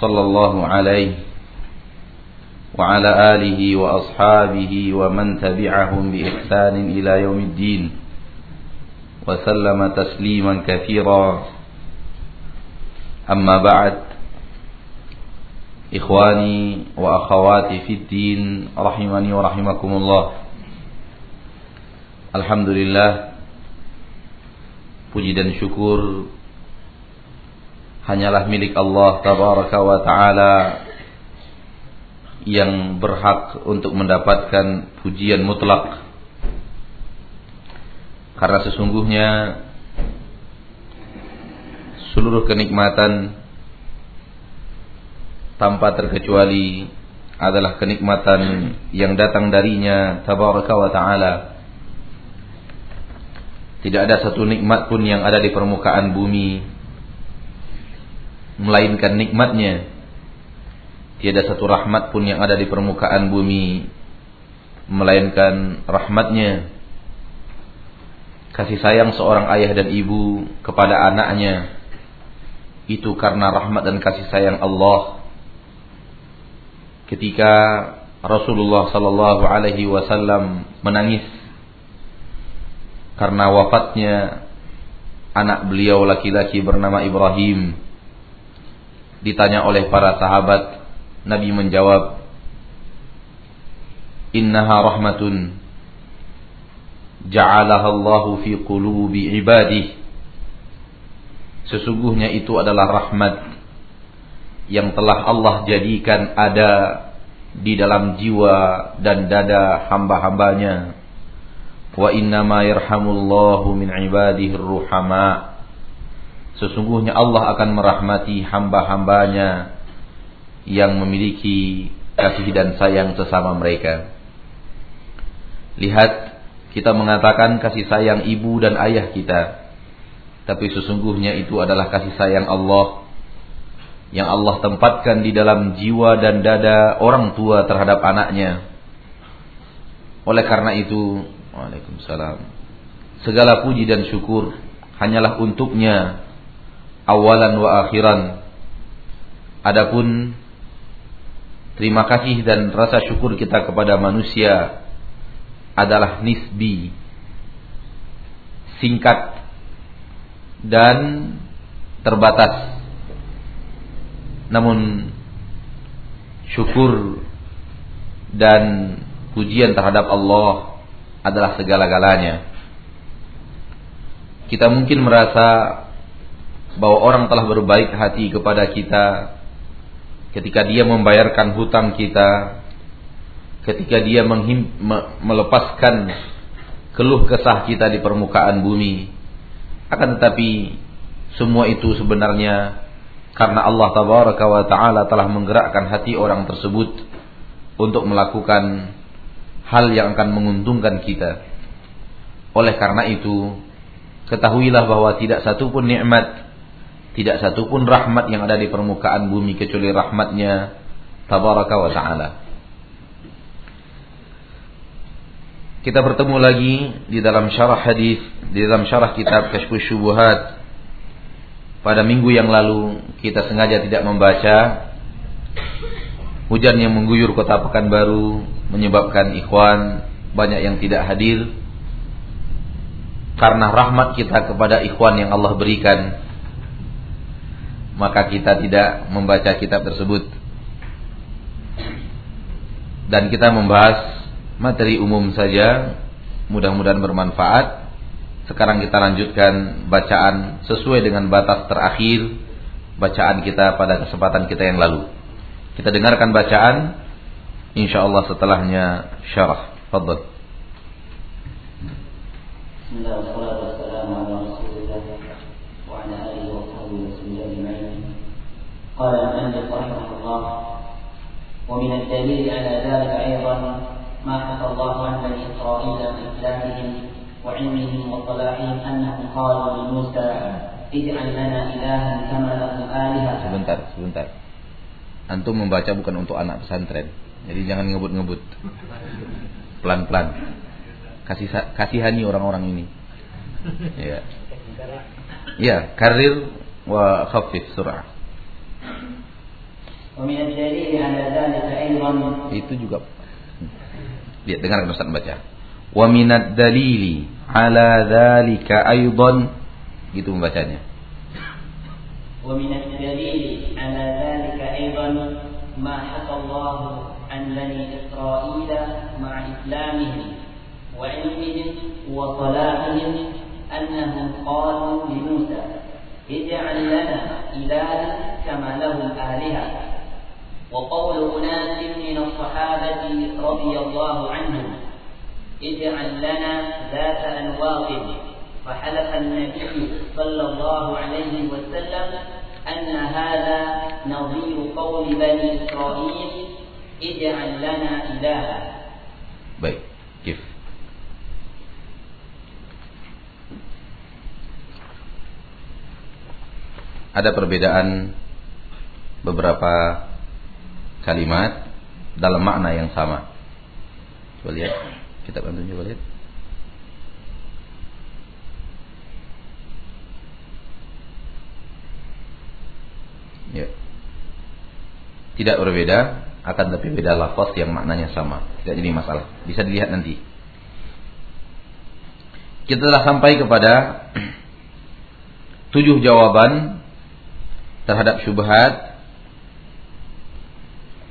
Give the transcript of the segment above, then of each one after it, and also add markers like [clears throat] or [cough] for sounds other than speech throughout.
صلى الله عليه وعلى آله وأصحابه ومن تبعهم بإحسان إلى يوم الدين وسلم تسليما كثيرا أما بعد إخواني وأخواتي في الدين رحمني ورحمكم الله الحمد لله puji dan syukur hanyalah milik Allah tabaraka wa taala yang berhak untuk mendapatkan pujian mutlak. Karena sesungguhnya seluruh kenikmatan tanpa terkecuali adalah kenikmatan yang datang darinya tabaraka wa taala. Tidak ada satu nikmat pun yang ada di permukaan bumi melainkan nikmatnya. Tiada satu rahmat pun yang ada di permukaan bumi melainkan rahmatnya. Kasih sayang seorang ayah dan ibu kepada anaknya itu karena rahmat dan kasih sayang Allah. Ketika Rasulullah sallallahu alaihi wasallam menangis karena wafatnya anak beliau laki-laki bernama Ibrahim Ditanya oleh para sahabat, Nabi menjawab, Innaha rahmatun ja'alaha Allahu fi qulubi ibadih. Sesungguhnya itu adalah rahmat yang telah Allah jadikan ada di dalam jiwa dan dada hamba-hambanya. Wa innama yarhamullahu min ibadihi ruhama. Sesungguhnya Allah akan merahmati hamba-hambanya yang memiliki kasih dan sayang sesama mereka. Lihat, kita mengatakan kasih sayang ibu dan ayah kita. Tapi sesungguhnya itu adalah kasih sayang Allah yang Allah tempatkan di dalam jiwa dan dada orang tua terhadap anaknya. Oleh karena itu, Waalaikumsalam. Segala puji dan syukur hanyalah untuknya awalan wa akhiran. Adapun terima kasih dan rasa syukur kita kepada manusia adalah nisbi, singkat dan terbatas. Namun syukur dan pujian terhadap Allah adalah segala-galanya. Kita mungkin merasa bahwa orang telah berbaik hati kepada kita ketika dia membayarkan hutang kita, ketika dia menghim, me, melepaskan keluh kesah kita di permukaan bumi. Akan tetapi semua itu sebenarnya karena Allah tabaraka wa taala telah menggerakkan hati orang tersebut untuk melakukan hal yang akan menguntungkan kita. Oleh karena itu, ketahuilah bahwa tidak satu pun nikmat tidak satupun rahmat yang ada di permukaan bumi kecuali rahmatnya Tabaraka wa ta'ala. Kita bertemu lagi di dalam syarah hadis, di dalam syarah kitab Kashfus Syubuhat. Pada minggu yang lalu kita sengaja tidak membaca hujan yang mengguyur kota Pekanbaru menyebabkan ikhwan banyak yang tidak hadir karena rahmat kita kepada ikhwan yang Allah berikan maka kita tidak membaca kitab tersebut. Dan kita membahas materi umum saja, mudah-mudahan bermanfaat. Sekarang kita lanjutkan bacaan sesuai dengan batas terakhir bacaan kita pada kesempatan kita yang lalu. Kita dengarkan bacaan insyaallah setelahnya syarah. Fadhil. Bismillahirrahmanirrahim. قال المؤلف رحمه الله ومن الدليل على ذلك أيضا ما حكى الله عن بني إسرائيل من إسلامهم وعلمهم وصلاحهم أنهم قالوا لموسى اجعل لنا إلها كما لهم آلهة Sebentar, sebentar. Antum membaca bukan untuk anak pesantren. Jadi jangan ngebut-ngebut. Pelan-pelan. Kasih kasihani orang-orang ini. Ya. Ya, karir wa khafif surah. Itu juga. Lihat dengar Ustaz baca. Wa minad dalili ala dzalika aidan gitu membacanya. Wa minad dalili ala dzalika aidan ma haka Allah an bani Israil ma'a islamihim wa ilmihim wa salahihim annahum qalu li Musa اجعل لنا إلها كما لهم آلهة. وقول أناس من الصحابة رضي الله عنهم اجعل لنا ذات أنواط فحلف النبي صلى الله عليه وسلم أن هذا نظير قول بني إسرائيل اجعل لنا إلها. Baik, Ada perbedaan beberapa kalimat dalam makna yang sama. Coba lihat, kita bantu coba lihat. Ya. Tidak berbeda, akan tapi beda lafaz yang maknanya sama. Tidak jadi masalah. Bisa dilihat nanti. Kita telah sampai kepada [clears throat] tujuh jawaban terhadap syubhat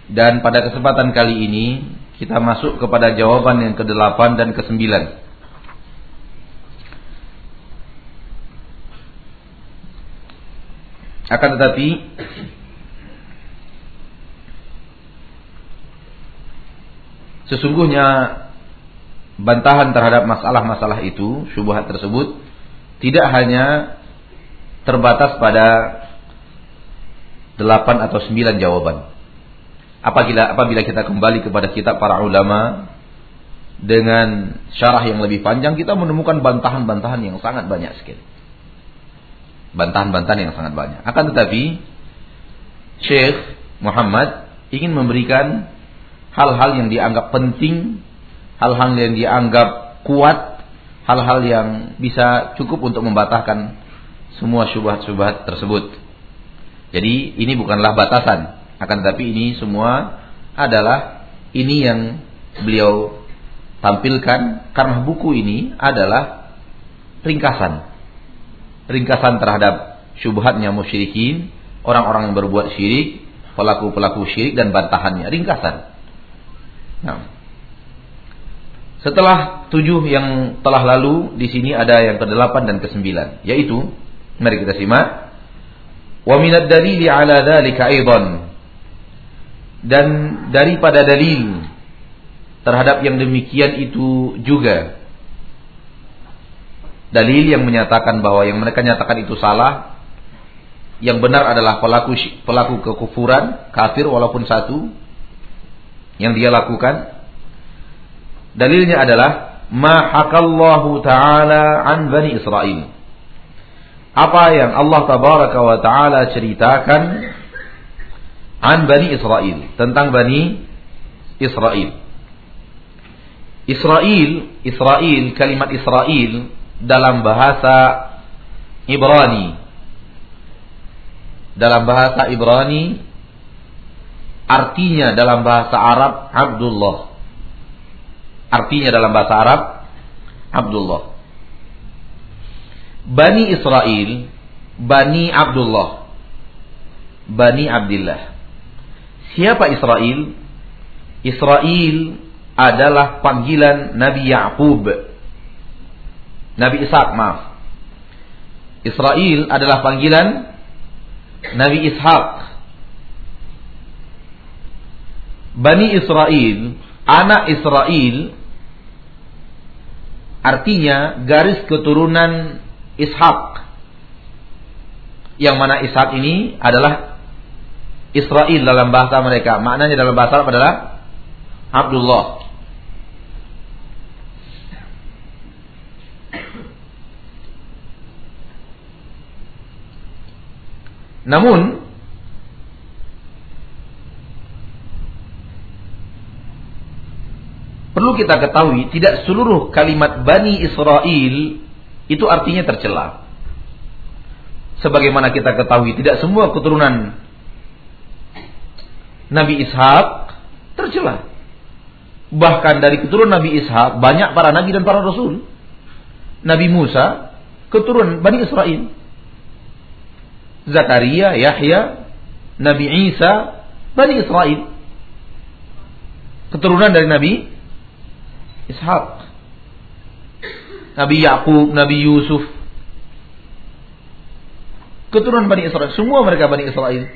dan pada kesempatan kali ini kita masuk kepada jawaban yang ke-8 dan ke-9. Akan tetapi sesungguhnya bantahan terhadap masalah-masalah itu, syubhat tersebut tidak hanya terbatas pada delapan atau sembilan jawaban. Apabila apabila kita kembali kepada kitab para ulama dengan syarah yang lebih panjang kita menemukan bantahan-bantahan yang sangat banyak sekali. Bantahan-bantahan yang sangat banyak. Akan tetapi Syekh Muhammad ingin memberikan hal-hal yang dianggap penting, hal-hal yang dianggap kuat, hal-hal yang bisa cukup untuk membatahkan semua syubhat-syubhat tersebut. Jadi ini bukanlah batasan, akan tetapi ini semua adalah ini yang beliau tampilkan karena buku ini adalah ringkasan. Ringkasan terhadap syubhatnya musyrikin, orang-orang yang berbuat syirik, pelaku-pelaku syirik dan bantahannya, ringkasan. Nah, setelah tujuh yang telah lalu, di sini ada yang ke-8 dan ke-9, yaitu mari kita simak Wa minad dalili ala dzalika aidan. Dan daripada dalil terhadap yang demikian itu juga. Dalil yang menyatakan bahwa yang mereka nyatakan itu salah yang benar adalah pelaku pelaku kekufuran kafir walaupun satu yang dia lakukan. Dalilnya adalah ma hakallahu taala an bani Israel apa yang Allah tabaraka wa taala ceritakan an Bani Israel tentang Bani Israel. Israel, Israel, kalimat Israel dalam bahasa Ibrani. Dalam bahasa Ibrani artinya dalam bahasa Arab Abdullah. Artinya dalam bahasa Arab Abdullah. Bani Israel, Bani Abdullah, Bani Abdullah. Siapa Israel? Israel adalah panggilan Nabi Ya'qub. Nabi Ishak, maaf. Israel adalah panggilan Nabi Ishak. Bani Israel, anak Israel artinya garis keturunan Ishak. Yang mana Ishak ini adalah Israel dalam bahasa mereka. Maknanya dalam bahasa Arab adalah Abdullah. Namun perlu kita ketahui tidak seluruh kalimat Bani Israel itu artinya tercela. Sebagaimana kita ketahui tidak semua keturunan Nabi Ishak tercela. Bahkan dari keturunan Nabi Ishak banyak para nabi dan para rasul. Nabi Musa keturunan Bani Israel. Zakaria, Yahya, Nabi Isa, Bani Israel. Keturunan dari Nabi Ishak. Nabi Yakub, Nabi Yusuf. Keturunan Bani Israel, semua mereka Bani Israel.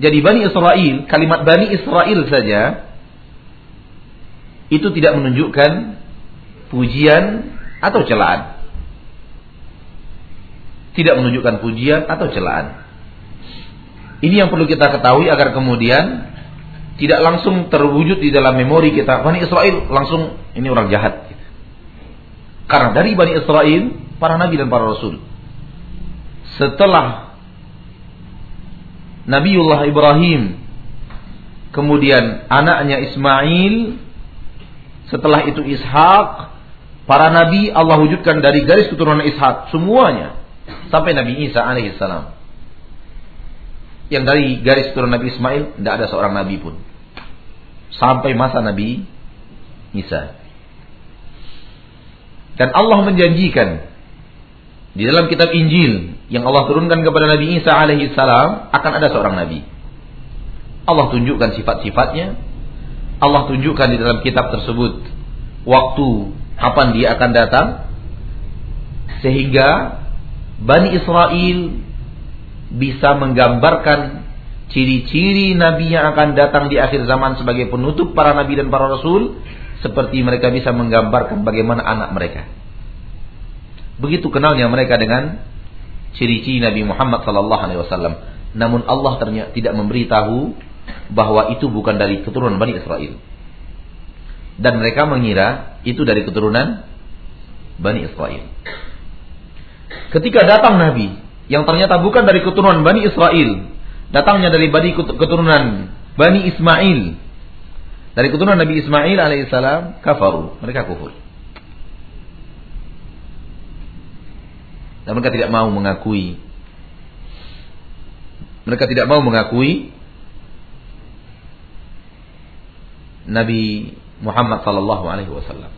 Jadi Bani Israel, kalimat Bani Israel saja itu tidak menunjukkan pujian atau celaan. Tidak menunjukkan pujian atau celaan. Ini yang perlu kita ketahui agar kemudian tidak langsung terwujud di dalam memori kita. Bani Israel langsung ini orang jahat. Karena dari Bani Israel, para nabi dan para rasul. Setelah Nabiullah Ibrahim, kemudian anaknya Ismail, setelah itu Ishak, para nabi Allah wujudkan dari garis keturunan Ishak semuanya sampai Nabi Isa alaihissalam. Yang dari garis keturunan Nabi Ismail tidak ada seorang nabi pun. Sampai masa Nabi Isa. Dan Allah menjanjikan di dalam kitab Injil yang Allah turunkan kepada Nabi Isa alaihi salam akan ada seorang nabi. Allah tunjukkan sifat-sifatnya. Allah tunjukkan di dalam kitab tersebut waktu kapan dia akan datang sehingga Bani Israel bisa menggambarkan ciri-ciri nabi yang akan datang di akhir zaman sebagai penutup para nabi dan para rasul seperti mereka bisa menggambarkan bagaimana anak mereka. Begitu kenalnya mereka dengan ciri-ciri Nabi Muhammad sallallahu alaihi wasallam. Namun Allah ternyata tidak memberitahu bahwa itu bukan dari keturunan Bani Israel. Dan mereka mengira itu dari keturunan Bani Israel. Ketika datang Nabi yang ternyata bukan dari keturunan Bani Israel, datangnya dari Bani keturunan Bani Ismail. Dari keturunan Nabi Ismail alaihissalam kafaru, mereka kufur. Dan mereka tidak mau mengakui. Mereka tidak mau mengakui Nabi Muhammad sallallahu alaihi wasallam.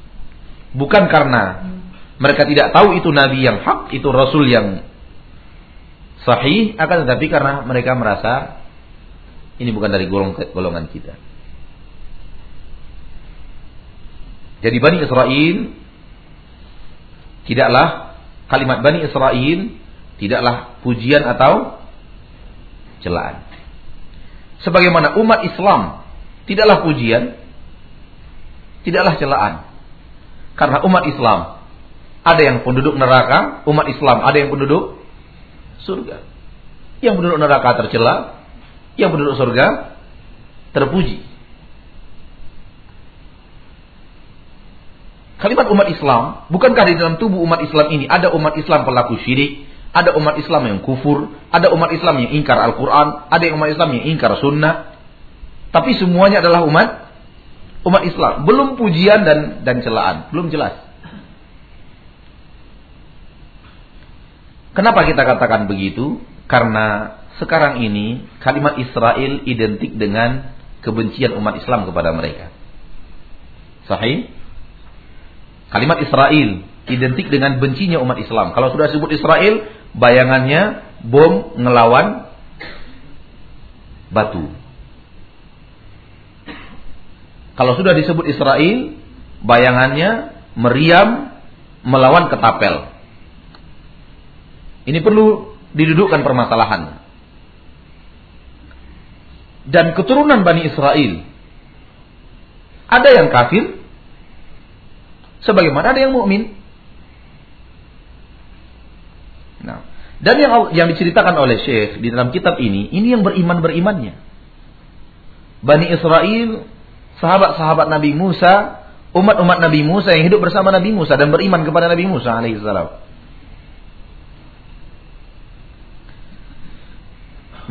Bukan karena mereka tidak tahu itu nabi yang hak, itu rasul yang sahih, akan tetapi karena mereka merasa ini bukan dari golongan kita. Jadi Bani Israel tidaklah kalimat Bani Israel tidaklah pujian atau celaan. Sebagaimana umat Islam tidaklah pujian, tidaklah celaan. Karena umat Islam ada yang penduduk neraka, umat Islam ada yang penduduk surga. Yang penduduk neraka tercela, yang penduduk surga terpuji. Kalimat umat Islam, bukankah di dalam tubuh umat Islam ini ada umat Islam pelaku syirik, ada umat Islam yang kufur, ada umat Islam yang ingkar Al-Quran, ada umat Islam yang ingkar sunnah. Tapi semuanya adalah umat umat Islam. Belum pujian dan dan celaan, belum jelas. Kenapa kita katakan begitu? Karena sekarang ini kalimat Israel identik dengan kebencian umat Islam kepada mereka. Sahih? Kalimat Israel identik dengan bencinya umat Islam. Kalau sudah disebut Israel, bayangannya bom ngelawan batu. Kalau sudah disebut Israel, bayangannya meriam melawan ketapel. Ini perlu didudukkan permasalahan. Dan keturunan Bani Israel. Ada yang kafir, Sebagaimana ada yang mukmin. Nah, Dan yang yang diceritakan oleh Syekh di dalam kitab ini, ini yang beriman-berimannya. Bani Israel, sahabat-sahabat Nabi Musa, umat-umat Nabi Musa yang hidup bersama Nabi Musa dan beriman kepada Nabi Musa alaihissalam.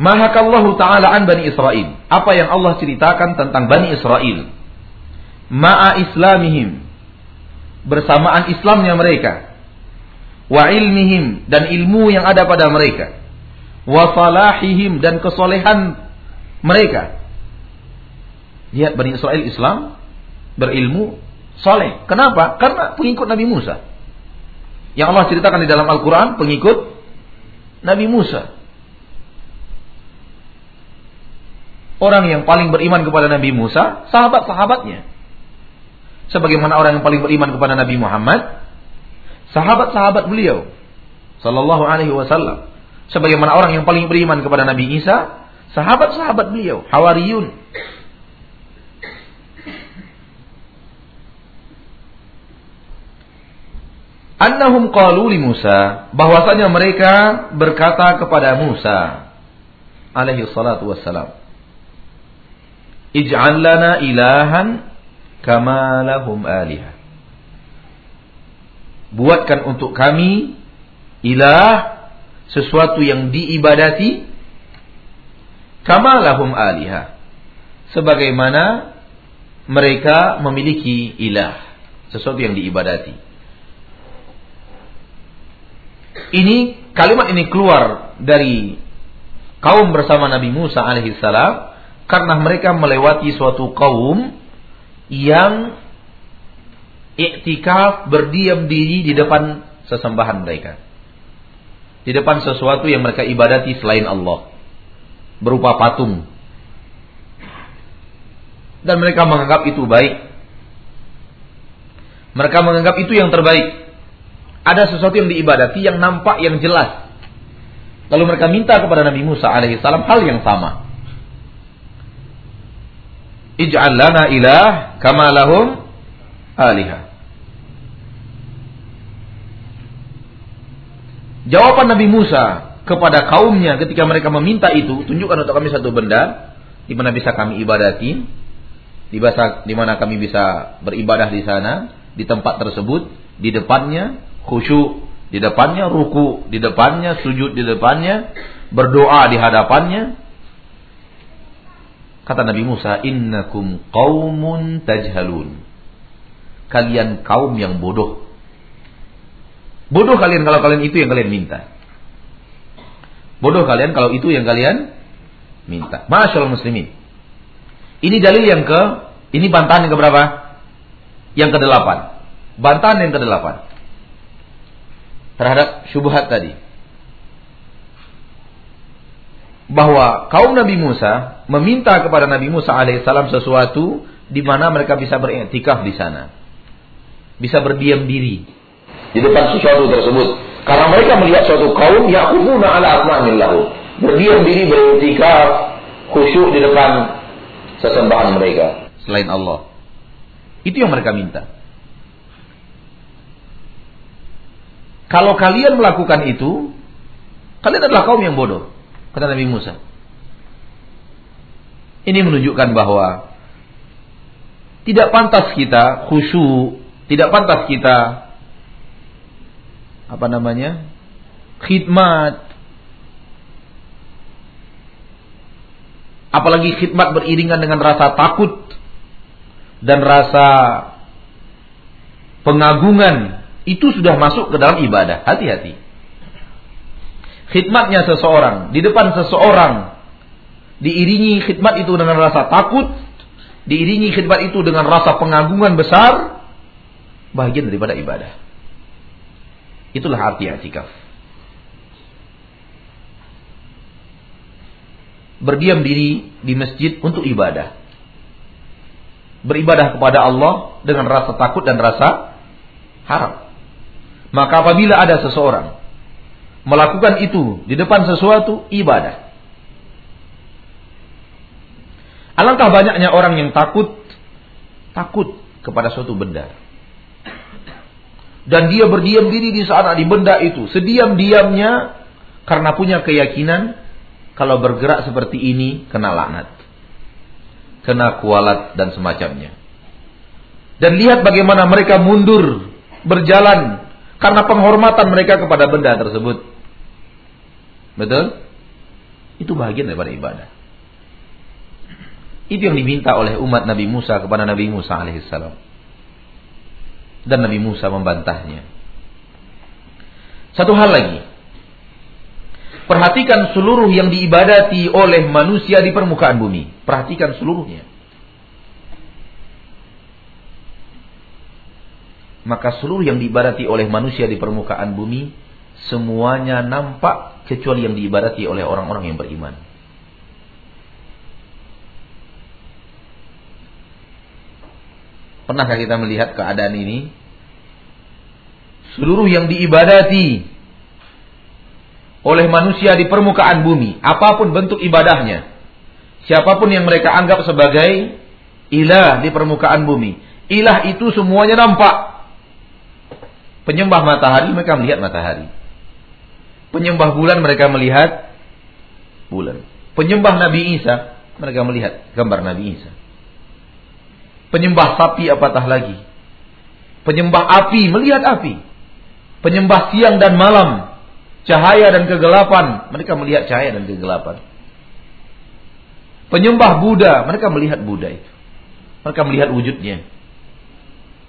Mahakallahu ta'ala an Bani Israel. Apa yang Allah ceritakan tentang Bani Israel. Ma'a islamihim. Bersamaan Islamnya mereka wa ilmihim dan ilmu yang ada pada mereka wa salahihim dan kesolehan mereka lihat Bani Israel Islam berilmu soleh kenapa? karena pengikut Nabi Musa yang Allah ceritakan di dalam Al-Quran pengikut Nabi Musa orang yang paling beriman kepada Nabi Musa sahabat-sahabatnya. Sebagaimana orang yang paling beriman kepada Nabi Muhammad sahabat-sahabat beliau sallallahu alaihi wasallam. Sebagaimana orang yang paling beriman kepada Nabi Isa sahabat-sahabat beliau hawariyun. Annahum qalu Musa bahwasanya mereka berkata kepada Musa alaihi salatu wassalam ij'al lana ilahan kama lahum alihah buatkan untuk kami ilah sesuatu yang diibadati kama lahum aliha. Sebagaimana mereka memiliki ilah sesuatu yang diibadati. Ini kalimat ini keluar dari kaum bersama Nabi Musa alaihissalam karena mereka melewati suatu kaum yang iktikaf berdiam diri di depan sesembahan mereka. Di depan sesuatu yang mereka ibadati selain Allah. Berupa patung. Dan mereka menganggap itu baik. Mereka menganggap itu yang terbaik. Ada sesuatu yang diibadati yang nampak yang jelas. Lalu mereka minta kepada Nabi Musa alaihissalam hal yang sama. Ij'al lana ilah kama lahum alihah. Jawaban Nabi Musa kepada kaumnya ketika mereka meminta itu, tunjukkan untuk kami satu benda di mana bisa kami ibadati, di bahasa di mana kami bisa beribadah di sana, di tempat tersebut, di depannya khusyuk, di depannya ruku, di depannya sujud, di depannya berdoa di hadapannya. Kata Nabi Musa, "Innakum qaumun tajhalun." kalian kaum yang bodoh. Bodoh kalian kalau kalian itu yang kalian minta. Bodoh kalian kalau itu yang kalian minta. Masyaallah muslimin. Ini dalil yang ke, ini bantahan yang ke berapa? Yang ke delapan. Bantahan yang ke delapan. Terhadap syubhat tadi. Bahwa kaum Nabi Musa meminta kepada Nabi Musa alaihissalam sesuatu di mana mereka bisa beriktikaf di sana bisa berdiam diri di depan sesuatu tersebut. Karena mereka melihat suatu kaum yang yakufuna ala asma'illahu. Berdiam diri berintikaf khusyuk di depan sesembahan mereka selain Allah. Itu yang mereka minta. Kalau kalian melakukan itu, kalian adalah kaum yang bodoh, kata Nabi Musa. Ini menunjukkan bahwa tidak pantas kita khusyuk tidak pantas kita apa namanya? khidmat apalagi khidmat beriringan dengan rasa takut dan rasa pengagungan itu sudah masuk ke dalam ibadah. Hati-hati. Khidmatnya seseorang di depan seseorang diiringi khidmat itu dengan rasa takut, diiringi khidmat itu dengan rasa pengagungan besar, bagian daripada ibadah. Itulah arti i'tikaf. Berdiam diri di masjid untuk ibadah. Beribadah kepada Allah dengan rasa takut dan rasa harap. Maka apabila ada seseorang melakukan itu di depan sesuatu ibadah. Alangkah banyaknya orang yang takut takut kepada suatu benda dan dia berdiam diri di sana di benda itu. Sediam-diamnya Karena punya keyakinan kalau bergerak seperti ini kena laknat. Kena kualat dan semacamnya. Dan lihat bagaimana mereka mundur berjalan karena penghormatan mereka kepada benda tersebut. Betul? Itu bagian daripada ibadah. Itu yang diminta oleh umat Nabi Musa kepada Nabi Musa alaihissalam. Dan Nabi Musa membantahnya. Satu hal lagi. Perhatikan seluruh yang diibadati oleh manusia di permukaan bumi. Perhatikan seluruhnya. Maka seluruh yang diibadati oleh manusia di permukaan bumi semuanya nampak kecuali yang diibadati oleh orang-orang yang beriman. Pernahkah kita melihat keadaan ini? Seluruh yang diibadati oleh manusia di permukaan bumi, apa pun bentuk ibadahnya, siapa pun yang mereka anggap sebagai ilah di permukaan bumi, ilah itu semuanya nampak. Penyembah matahari mereka melihat matahari. Penyembah bulan mereka melihat bulan. Penyembah Nabi Isa mereka melihat gambar Nabi Isa. Penyembah sapi apatah lagi. Penyembah api melihat api. Penyembah siang dan malam. Cahaya dan kegelapan. Mereka melihat cahaya dan kegelapan. Penyembah Buddha. Mereka melihat Buddha itu. Mereka melihat wujudnya.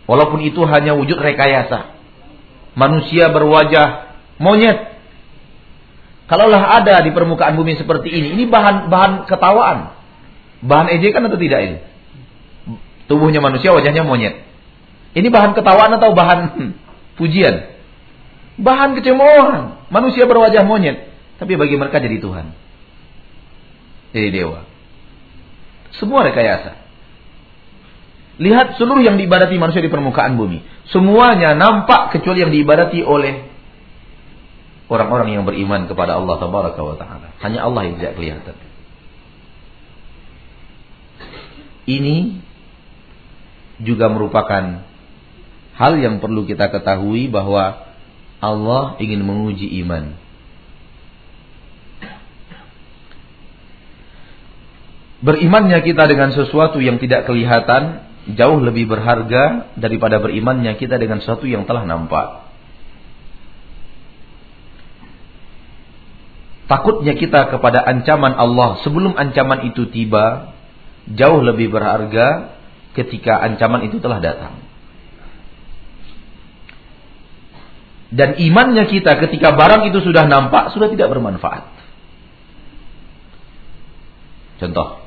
Walaupun itu hanya wujud rekayasa. Manusia berwajah monyet. Kalaulah ada di permukaan bumi seperti ini. Ini bahan bahan ketawaan. Bahan ejekan atau tidak ini? Tubuhnya manusia, wajahnya monyet. Ini bahan ketawaan atau bahan [laughs] pujian? Bahan kecemoohan. Manusia berwajah monyet. Tapi bagi mereka jadi Tuhan. Jadi dewa. Semua rekayasa. Lihat seluruh yang diibadati manusia di permukaan bumi. Semuanya nampak kecuali yang diibadati oleh orang-orang yang beriman kepada Allah Taala. Hanya Allah yang tidak kelihatan. Ini juga merupakan hal yang perlu kita ketahui bahwa Allah ingin menguji iman. Berimannya kita dengan sesuatu yang tidak kelihatan jauh lebih berharga daripada berimannya kita dengan sesuatu yang telah nampak. Takutnya kita kepada ancaman Allah sebelum ancaman itu tiba jauh lebih berharga ketika ancaman itu telah datang. Dan imannya kita ketika barang itu sudah nampak sudah tidak bermanfaat. Contoh.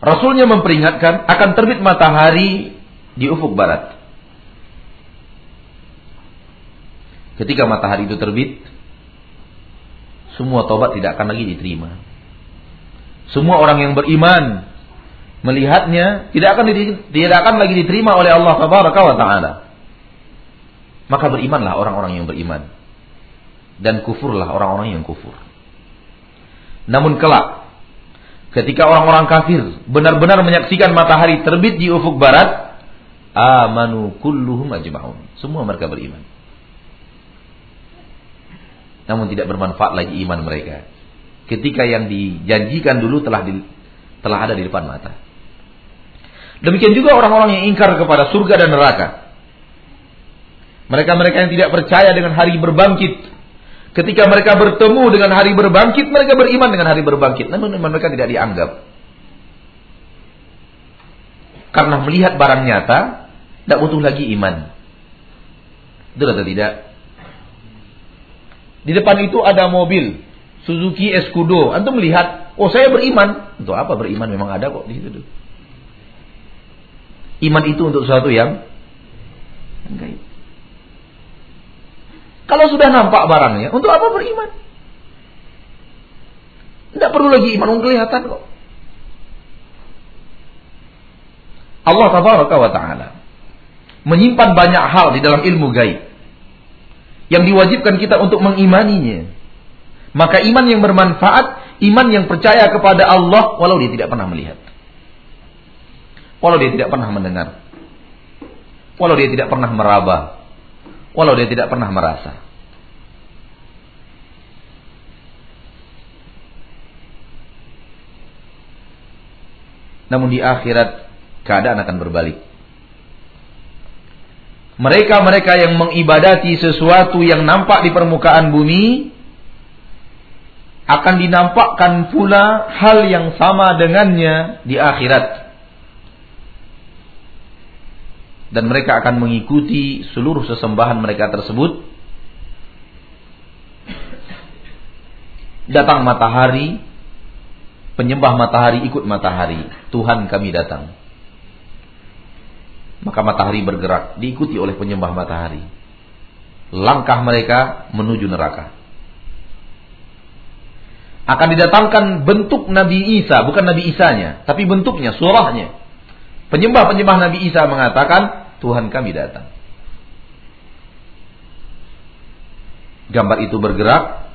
Rasulnya memperingatkan akan terbit matahari di ufuk barat. Ketika matahari itu terbit, semua tobat tidak akan lagi diterima. Semua orang yang beriman melihatnya tidak akan tidak akan lagi diterima oleh Allah taala. Maka berimanlah orang-orang yang beriman dan kufurlah orang-orang yang kufur. Namun kelak ketika orang-orang kafir benar-benar menyaksikan matahari terbit di ufuk barat, amanu kulluhum ajma'un. Semua mereka beriman namun tidak bermanfaat lagi iman mereka. Ketika yang dijanjikan dulu telah di, telah ada di depan mata. Demikian juga orang-orang yang ingkar kepada surga dan neraka. Mereka-mereka yang tidak percaya dengan hari berbangkit. Ketika mereka bertemu dengan hari berbangkit, mereka beriman dengan hari berbangkit. Namun iman mereka tidak dianggap. Karena melihat barang nyata, tidak butuh lagi iman. Betul atau tidak? Di depan itu ada mobil Suzuki Escudo. Antum melihat, oh saya beriman. Untuk apa beriman? Memang ada kok di situ. Iman itu untuk sesuatu yang enggak. Kalau sudah nampak barangnya, untuk apa beriman? Tidak perlu lagi iman, kelihatan kok. Allah Taala menyimpan banyak hal di dalam ilmu gaib yang diwajibkan kita untuk mengimaninya. Maka iman yang bermanfaat, iman yang percaya kepada Allah walau dia tidak pernah melihat. Walau dia tidak pernah mendengar. Walau dia tidak pernah meraba. Walau dia tidak pernah merasa. Namun di akhirat keadaan akan berbalik. Mereka-mereka yang mengibadati sesuatu yang nampak di permukaan bumi akan dinampakkan pula hal yang sama dengannya di akhirat. Dan mereka akan mengikuti seluruh sesembahan mereka tersebut. Datang matahari, penyembah matahari ikut matahari. Tuhan kami datang. Maka matahari bergerak, diikuti oleh penyembah matahari. Langkah mereka menuju neraka akan didatangkan bentuk Nabi Isa, bukan Nabi Isanya, tapi bentuknya, surahnya. Penyembah-penyembah Nabi Isa mengatakan, Tuhan kami datang. Gambar itu bergerak,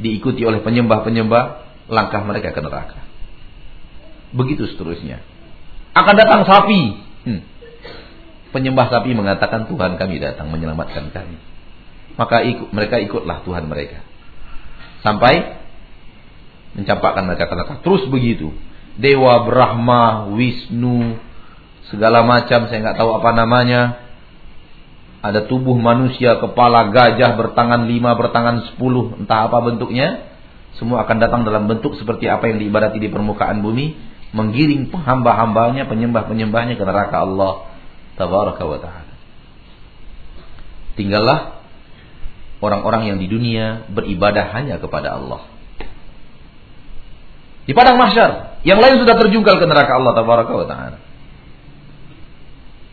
diikuti oleh penyembah-penyembah, langkah mereka ke neraka. Begitu seterusnya. Akan datang sapi. Hmm. Penyembah sapi mengatakan Tuhan kami datang menyelamatkan kami. Maka ikut, mereka ikutlah Tuhan mereka. Sampai mencampakkan mereka neraka. Terus begitu. Dewa Brahma, Wisnu, segala macam saya nggak tahu apa namanya. Ada tubuh manusia, kepala gajah bertangan lima, bertangan sepuluh, entah apa bentuknya. Semua akan datang dalam bentuk seperti apa yang diibadati di permukaan bumi. Menggiring hamba-hambanya, penyembah-penyembahnya ke neraka Allah. Tabaraka wa ta'ala. Tinggallah orang-orang yang di dunia beribadah hanya kepada Allah. Di padang mahsyar. Yang lain sudah terjungkal ke neraka Allah tabaraka wa taala.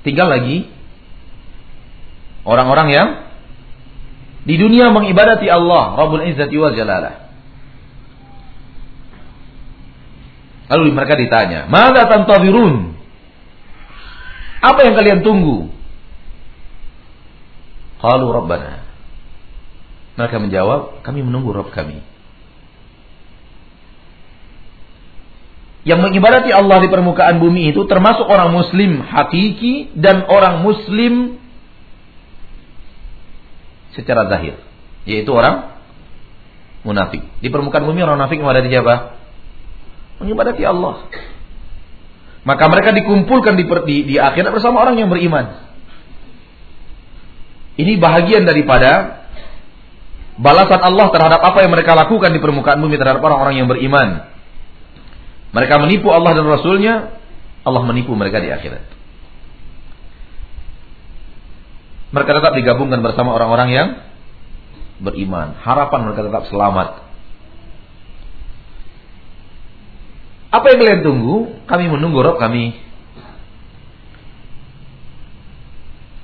Tinggal lagi orang-orang yang di dunia mengibadati Allah Rabbul Izzati wa Jalalah. Lalu mereka ditanya, "Mada tantazirun?" Apa yang kalian tunggu? Qalu Rabbana. Mereka menjawab, kami menunggu Rabb kami. yang mengibadati Allah di permukaan bumi itu termasuk orang muslim hakiki dan orang muslim secara zahir yaitu orang munafik di permukaan bumi orang munafik mengibadati siapa mengibadati Allah maka mereka dikumpulkan di, di, di akhirat bersama orang yang beriman ini bahagian daripada balasan Allah terhadap apa yang mereka lakukan di permukaan bumi terhadap orang-orang yang beriman mereka menipu Allah dan Rasulnya, Allah menipu mereka di akhirat. Mereka tetap digabungkan bersama orang-orang yang beriman. Harapan mereka tetap selamat. Apa yang kalian tunggu? Kami menunggu Rob kami.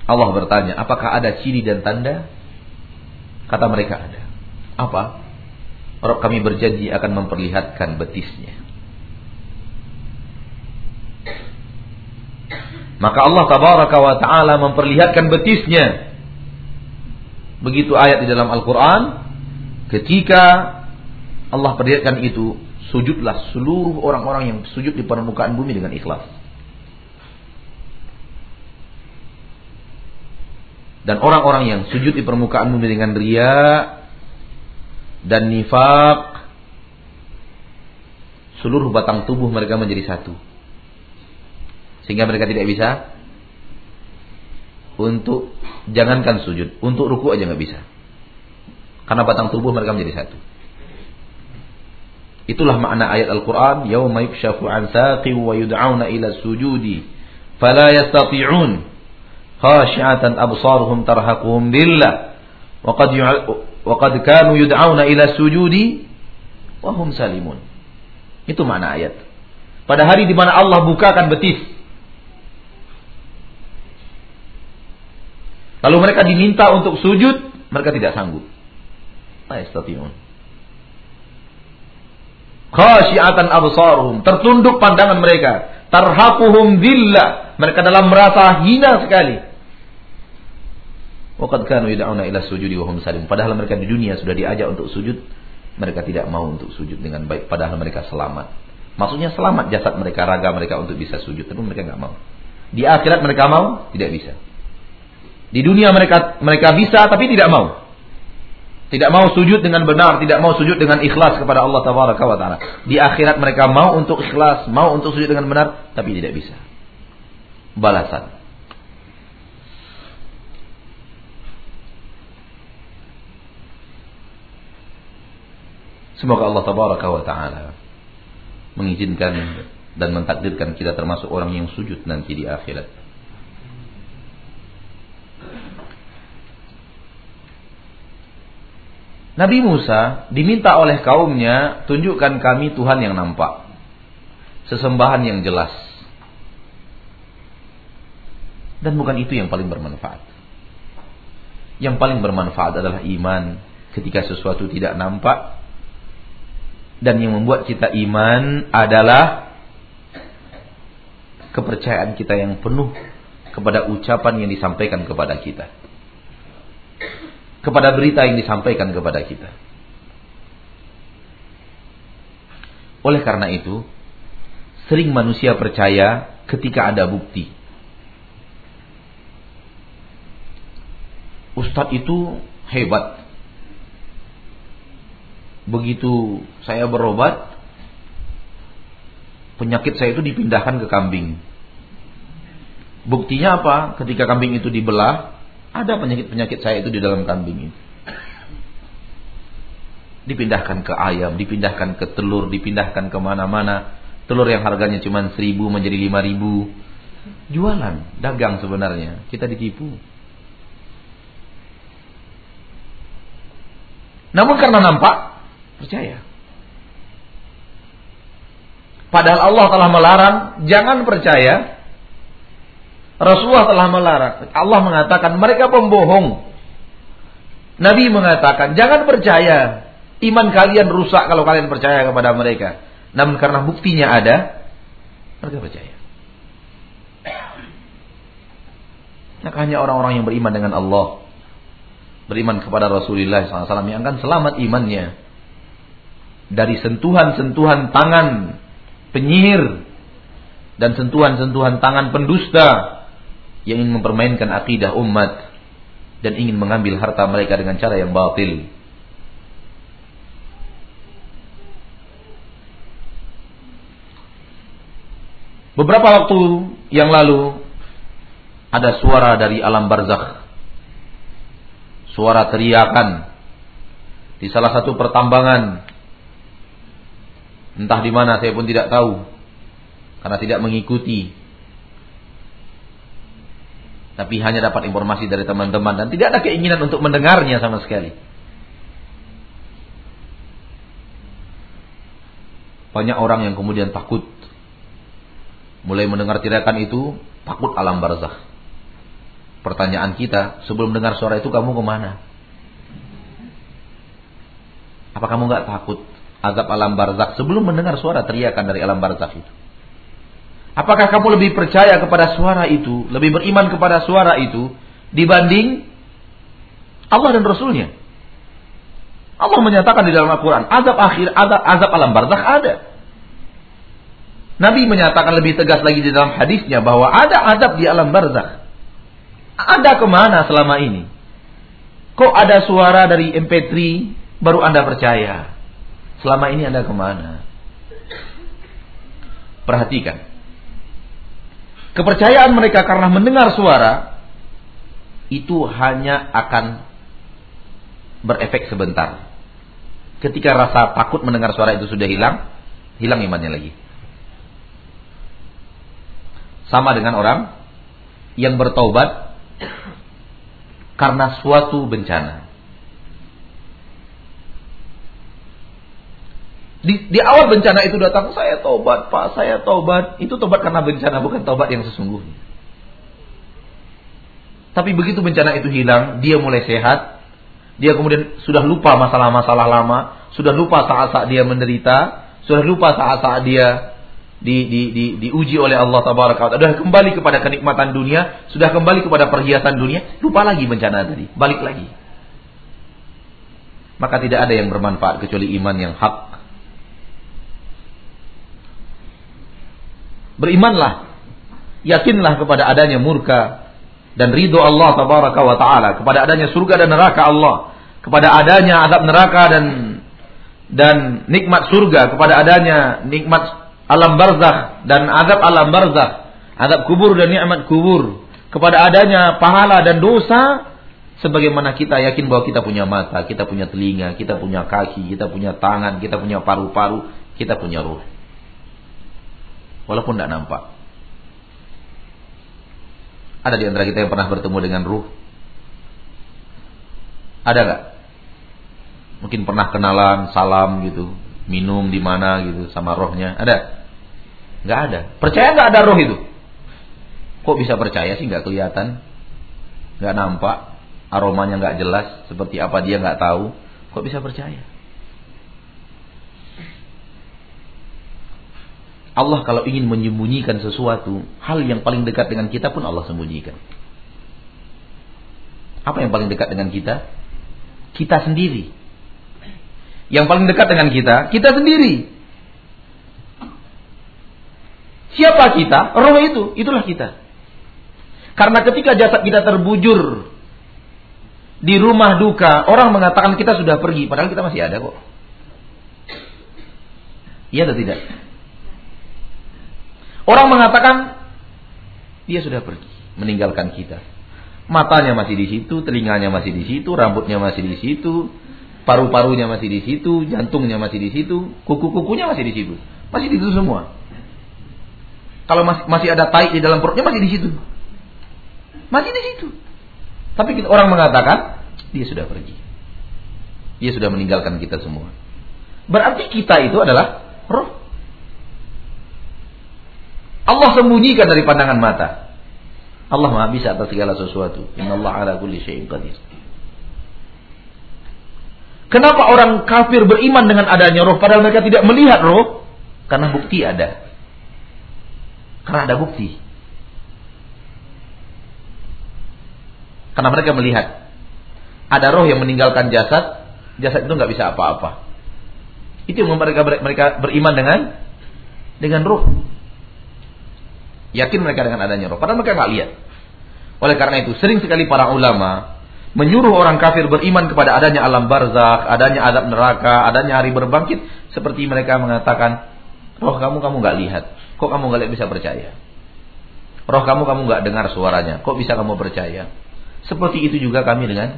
Allah bertanya, apakah ada ciri dan tanda? Kata mereka ada. Apa? Rob kami berjanji akan memperlihatkan betisnya. Maka Allah tabaraka wa taala memperlihatkan betisnya. Begitu ayat di dalam Al-Qur'an ketika Allah perlihatkan itu, sujudlah seluruh orang-orang yang sujud di permukaan bumi dengan ikhlas. Dan orang-orang yang sujud di permukaan bumi dengan ria dan nifak seluruh batang tubuh mereka menjadi satu sehingga mereka tidak bisa untuk jangankan sujud, untuk ruku aja nggak bisa. Karena batang tubuh mereka menjadi satu. Itulah makna ayat Al-Qur'an, "Yauma yukshafu 'an saqi wa yud'auna ila sujudi, fala yastati'un." Khashi'atan absaruhum tarhaquhum billah. Wa qad kanu yud'auna ila sujudi wa hum salimun. Itu makna ayat. Pada hari di mana Allah bukakan betis Lalu mereka diminta untuk sujud, mereka tidak sanggup. La yastati'un. Khasyi'atan absaruhum, tertunduk pandangan mereka. Tarhaquhum dhillah, mereka dalam merasa hina sekali. Waqad kanu yad'una ila sujudi wa hum salim. Padahal mereka di dunia sudah diajak untuk sujud, mereka tidak mau untuk sujud dengan baik padahal mereka selamat. Maksudnya selamat jasad mereka, raga mereka untuk bisa sujud, tapi mereka nggak mau. Di akhirat mereka mau? Tidak bisa. Di dunia mereka mereka bisa tapi tidak mau. Tidak mau sujud dengan benar, tidak mau sujud dengan ikhlas kepada Allah Tabaraka wa taala. Di akhirat mereka mau untuk ikhlas, mau untuk sujud dengan benar, tapi tidak bisa. Balasan. Semoga Allah Tabaraka wa taala mengizinkan dan mentakdirkan kita termasuk orang yang sujud nanti di akhirat. Nabi Musa diminta oleh kaumnya, tunjukkan kami Tuhan yang nampak. Sesembahan yang jelas. Dan bukan itu yang paling bermanfaat. Yang paling bermanfaat adalah iman ketika sesuatu tidak nampak. Dan yang membuat kita iman adalah kepercayaan kita yang penuh kepada ucapan yang disampaikan kepada kita kepada berita yang disampaikan kepada kita. Oleh karena itu, sering manusia percaya ketika ada bukti. Ustadz itu hebat. Begitu saya berobat, penyakit saya itu dipindahkan ke kambing. Buktinya apa? Ketika kambing itu dibelah, ada penyakit-penyakit saya itu di dalam kambing ini. Dipindahkan ke ayam, dipindahkan ke telur, dipindahkan ke mana-mana. Telur yang harganya cuma seribu menjadi lima ribu. Jualan, dagang sebenarnya. Kita ditipu. Namun karena nampak, percaya. Padahal Allah telah melarang, jangan percaya Rasulullah telah melarang. Allah mengatakan mereka pembohong. Nabi mengatakan jangan percaya. Iman kalian rusak kalau kalian percaya kepada mereka. Namun karena buktinya ada, mereka percaya. Maka hanya orang-orang yang beriman dengan Allah. Beriman kepada Rasulullah SAW yang akan selamat imannya. Dari sentuhan-sentuhan tangan penyihir. Dan sentuhan-sentuhan tangan pendusta yang ingin mempermainkan akidah umat dan ingin mengambil harta mereka dengan cara yang batil. Beberapa waktu yang lalu ada suara dari alam barzakh. Suara teriakan di salah satu pertambangan. Entah di mana saya pun tidak tahu karena tidak mengikuti tapi hanya dapat informasi dari teman-teman dan tidak ada keinginan untuk mendengarnya sama sekali. Banyak orang yang kemudian takut mulai mendengar teriakan itu takut alam barzakh. Pertanyaan kita sebelum dengar suara itu kamu ke mana? Apa kamu nggak takut azab alam barzakh sebelum mendengar suara teriakan dari alam barzakh itu? Apakah kamu lebih percaya kepada suara itu, lebih beriman kepada suara itu dibanding Allah dan Rasulnya? Allah menyatakan di dalam Al-Quran, azab akhir, azab, azab alam barzakh ada. Nabi menyatakan lebih tegas lagi di dalam hadisnya bahwa ada azab di alam barzakh. Ada ke mana selama ini? Kok ada suara dari MP3 baru Anda percaya? Selama ini Anda ke mana? Perhatikan. Kepercayaan mereka karena mendengar suara itu hanya akan berefek sebentar. Ketika rasa takut mendengar suara itu sudah hilang, hilang imannya lagi. Sama dengan orang yang bertobat karena suatu bencana. Di, di awal bencana itu datang, saya tobat, Pak, saya tobat. Itu tobat karena bencana, bukan tobat yang sesungguhnya. Tapi begitu bencana itu hilang, dia mulai sehat. Dia kemudian sudah lupa masalah-masalah lama, sudah lupa saat-saat dia menderita, sudah lupa saat-saat dia di, di, di, diuji oleh Allah Tabaraka Sudah kembali kepada kenikmatan dunia, sudah kembali kepada perhiasan dunia, lupa lagi bencana tadi, balik lagi. Maka tidak ada yang bermanfaat kecuali iman yang hak Berimanlah. Yakinlah kepada adanya murka dan ridho Allah tabaraka wa taala, kepada adanya surga dan neraka Allah, kepada adanya adab neraka dan dan nikmat surga, kepada adanya nikmat alam barzakh dan adab alam barzakh, adab kubur dan nikmat kubur, kepada adanya pahala dan dosa sebagaimana kita yakin bahwa kita punya mata, kita punya telinga, kita punya kaki, kita punya tangan, kita punya paru-paru, kita punya ruh. Walaupun tidak nampak. Ada di antara kita yang pernah bertemu dengan ruh? Ada nggak? Mungkin pernah kenalan, salam gitu, minum di mana gitu sama rohnya. Ada? Nggak ada. Percaya nggak ada roh itu? Kok bisa percaya sih nggak kelihatan, nggak nampak, aromanya nggak jelas, seperti apa dia nggak tahu. Kok bisa percaya? Allah kalau ingin menyembunyikan sesuatu, hal yang paling dekat dengan kita pun Allah sembunyikan. Apa yang paling dekat dengan kita? Kita sendiri. Yang paling dekat dengan kita, kita sendiri. Siapa kita? Roh itu, itulah kita. Karena ketika jasad kita terbujur di rumah duka, orang mengatakan kita sudah pergi, padahal kita masih ada kok. Iya atau tidak? Orang mengatakan dia sudah pergi, meninggalkan kita. Matanya masih di situ, telinganya masih di situ, rambutnya masih di situ, paru-parunya masih di situ, jantungnya masih di situ, kuku-kukunya masih di situ. Masih di situ semua. Kalau masih, ada tai di dalam perutnya masih di situ. Masih di situ. Tapi kita, orang mengatakan dia sudah pergi. Dia sudah meninggalkan kita semua. Berarti kita itu adalah roh. Allah sembunyikan dari pandangan mata. Allah Maha bisa atas segala sesuatu. Inna Allah ala kulli syai'in qadir. Kenapa orang kafir beriman dengan adanya roh padahal mereka tidak melihat roh? Karena bukti ada. Karena ada bukti. Karena mereka melihat ada roh yang meninggalkan jasad, jasad itu nggak bisa apa-apa. Itu yang mereka mereka beriman dengan dengan roh. Yakin mereka dengan adanya roh. Padahal mereka nggak lihat. Oleh karena itu, sering sekali para ulama menyuruh orang kafir beriman kepada adanya alam barzakh, adanya adab neraka, adanya hari berbangkit, seperti mereka mengatakan, roh kamu kamu nggak lihat, kok kamu nggak bisa percaya? Roh kamu kamu nggak dengar suaranya, kok bisa kamu percaya? Seperti itu juga kami dengan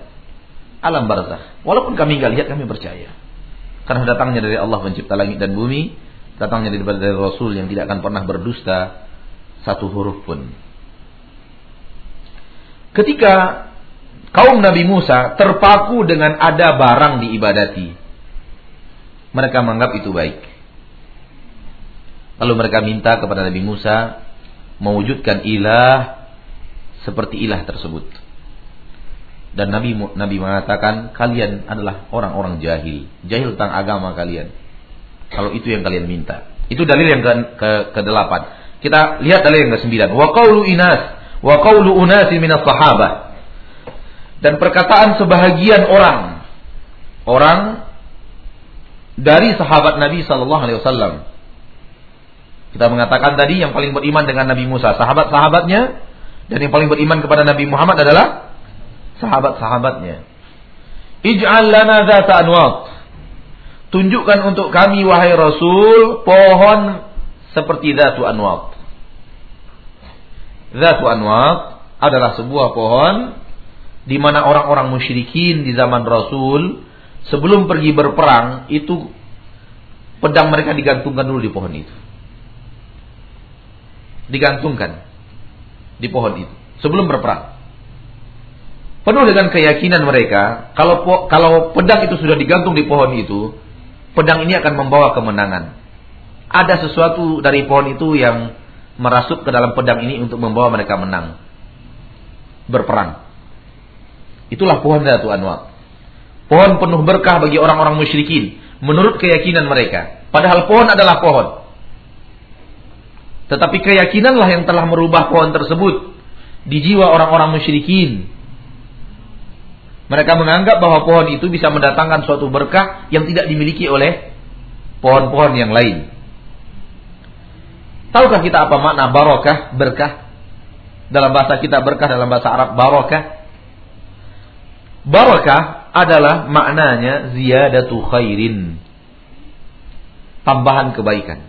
alam barzakh. Walaupun kami nggak lihat, kami percaya. Karena datangnya dari Allah pencipta langit dan bumi, datangnya dari Rasul yang tidak akan pernah berdusta, satu huruf pun. Ketika kaum Nabi Musa terpaku dengan ada barang diibadati, mereka menganggap itu baik. Lalu mereka minta kepada Nabi Musa mewujudkan ilah seperti ilah tersebut. Dan Nabi Nabi mengatakan kalian adalah orang-orang jahil, jahil tentang agama kalian. Kalau itu yang kalian minta. Itu dalil yang ke, ke, ke delapan. Kita lihat dalil yang ke-9. Wa qawlu inas wa qawlu unasi minas sahabah. Dan perkataan sebahagian orang orang dari sahabat Nabi sallallahu alaihi wasallam. Kita mengatakan tadi yang paling beriman dengan Nabi Musa, sahabat-sahabatnya dan yang paling beriman kepada Nabi Muhammad adalah sahabat-sahabatnya. Ij'al lana dzata anwat. Tunjukkan untuk kami wahai Rasul pohon seperti Zatu Anwat. Zatu Anwat adalah sebuah pohon di mana orang-orang musyrikin di zaman Rasul sebelum pergi berperang itu pedang mereka digantungkan dulu di pohon itu. Digantungkan di pohon itu sebelum berperang. Penuh dengan keyakinan mereka, kalau kalau pedang itu sudah digantung di pohon itu, pedang ini akan membawa kemenangan ada sesuatu dari pohon itu yang merasuk ke dalam pedang ini untuk membawa mereka menang. Berperang. Itulah pohon Datu Anwar. Pohon penuh berkah bagi orang-orang musyrikin. Menurut keyakinan mereka. Padahal pohon adalah pohon. Tetapi keyakinanlah yang telah merubah pohon tersebut. Di jiwa orang-orang musyrikin. Mereka menganggap bahwa pohon itu bisa mendatangkan suatu berkah yang tidak dimiliki oleh pohon-pohon yang lain. Tahukah kita apa makna barokah, berkah? Dalam bahasa kita berkah, dalam bahasa Arab barakah. Barakah adalah maknanya ziyadatu khairin. Tambahan kebaikan.